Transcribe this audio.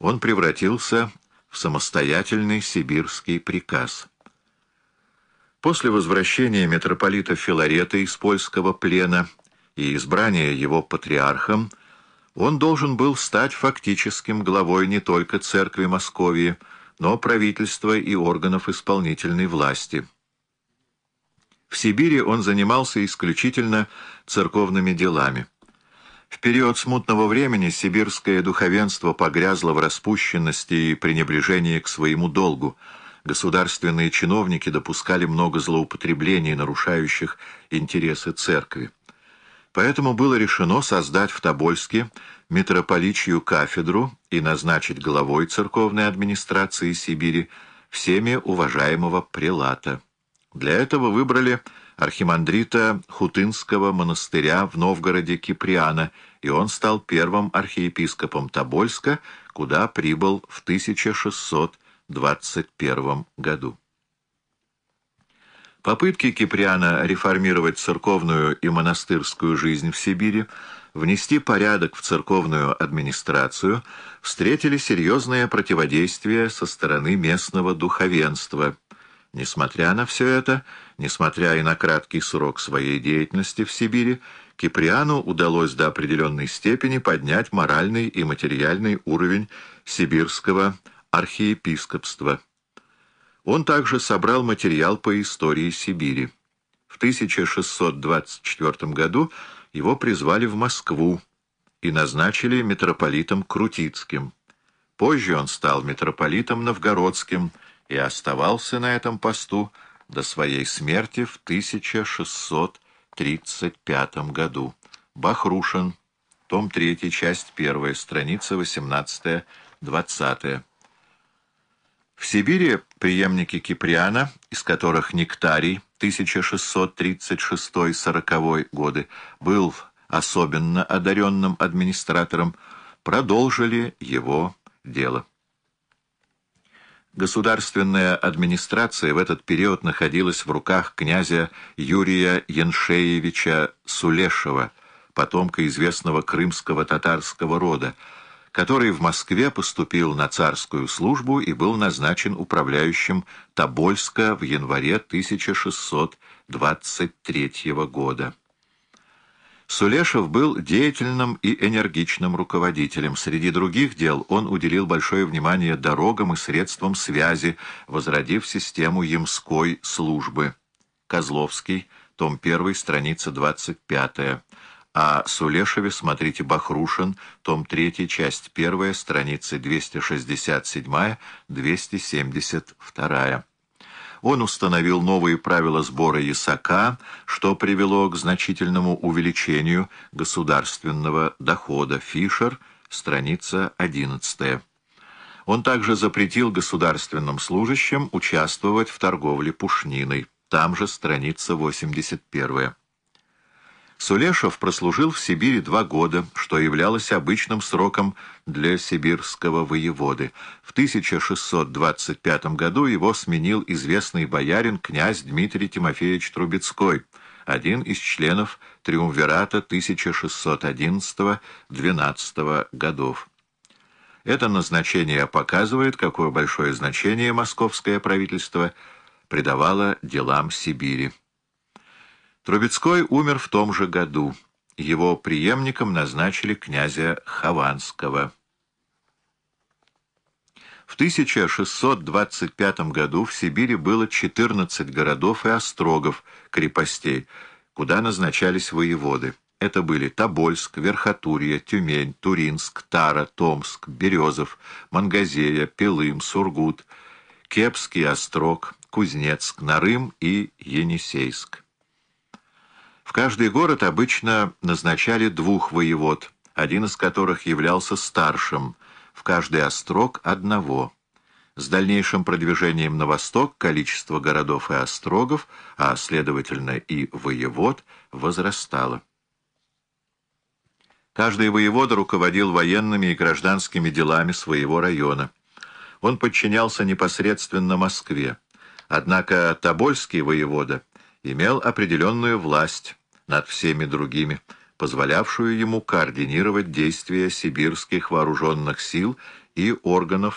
он превратился в самостоятельный сибирский приказ. После возвращения митрополита Филарета из польского плена и избрания его патриархом, он должен был стать фактическим главой не только церкви Московии, но правительства и органов исполнительной власти. В Сибири он занимался исключительно церковными делами. В период смутного времени сибирское духовенство погрязло в распущенности и пренебрежении к своему долгу. Государственные чиновники допускали много злоупотреблений, нарушающих интересы церкви. Поэтому было решено создать в Тобольске митрополичью кафедру и назначить главой церковной администрации Сибири всеми уважаемого прелата. Для этого выбрали архимандрита Хутынского монастыря в Новгороде Киприана, и он стал первым архиепископом Тобольска, куда прибыл в 1621 году. Попытки Киприана реформировать церковную и монастырскую жизнь в Сибири, внести порядок в церковную администрацию, встретили серьезное противодействие со стороны местного духовенства. Несмотря на все это, несмотря и на краткий срок своей деятельности в Сибири, Киприану удалось до определенной степени поднять моральный и материальный уровень сибирского архиепископства. Он также собрал материал по истории Сибири. В 1624 году его призвали в Москву и назначили митрополитом Крутицким. Позже он стал митрополитом Новгородским и оставался на этом посту до своей смерти в 1635 году. Бахрушин, том 3, часть 1, страница 18-20. В Сибири преемники Киприана, из которых Нектарий 1636-40 годы был особенно одаренным администратором, продолжили его дело. Государственная администрация в этот период находилась в руках князя Юрия Яншеевича Сулешева, потомка известного крымского татарского рода, который в Москве поступил на царскую службу и был назначен управляющим Тобольска в январе 1623 года. Сулешев был деятельным и энергичным руководителем. Среди других дел он уделил большое внимание дорогам и средствам связи, возродив систему ямской службы. Козловский, том 1, страница 25 о Сулешеве смотрите Бахрушин, том 3, часть 1, страницы 267-272. Он установил новые правила сбора ясака, что привело к значительному увеличению государственного дохода. Фишер, страница 11. Он также запретил государственным служащим участвовать в торговле пушниной. Там же страница 81. Сулешев прослужил в Сибири два года, что являлось обычным сроком для сибирского воеводы. В 1625 году его сменил известный боярин князь Дмитрий Тимофеевич Трубецкой, один из членов Триумвирата 1611-12 годов. Это назначение показывает, какое большое значение московское правительство придавало делам Сибири. Трубецкой умер в том же году. Его преемником назначили князя Хованского. В 1625 году в Сибири было 14 городов и острогов, крепостей, куда назначались воеводы. Это были Тобольск, Верхотурье, Тюмень, Туринск, Тара, Томск, Березов, Мангазея, Пелым, Сургут, Кепский острог, Кузнецк, Нарым и Енисейск. В каждый город обычно назначали двух воевод, один из которых являлся старшим, в каждый острог одного. С дальнейшим продвижением на восток количество городов и острогов, а следовательно и воевод, возрастало. Каждый воевода руководил военными и гражданскими делами своего района. Он подчинялся непосредственно Москве. Однако Тобольский воевода имел определенную власть, над всеми другими, позволявшую ему координировать действия сибирских вооруженных сил и органов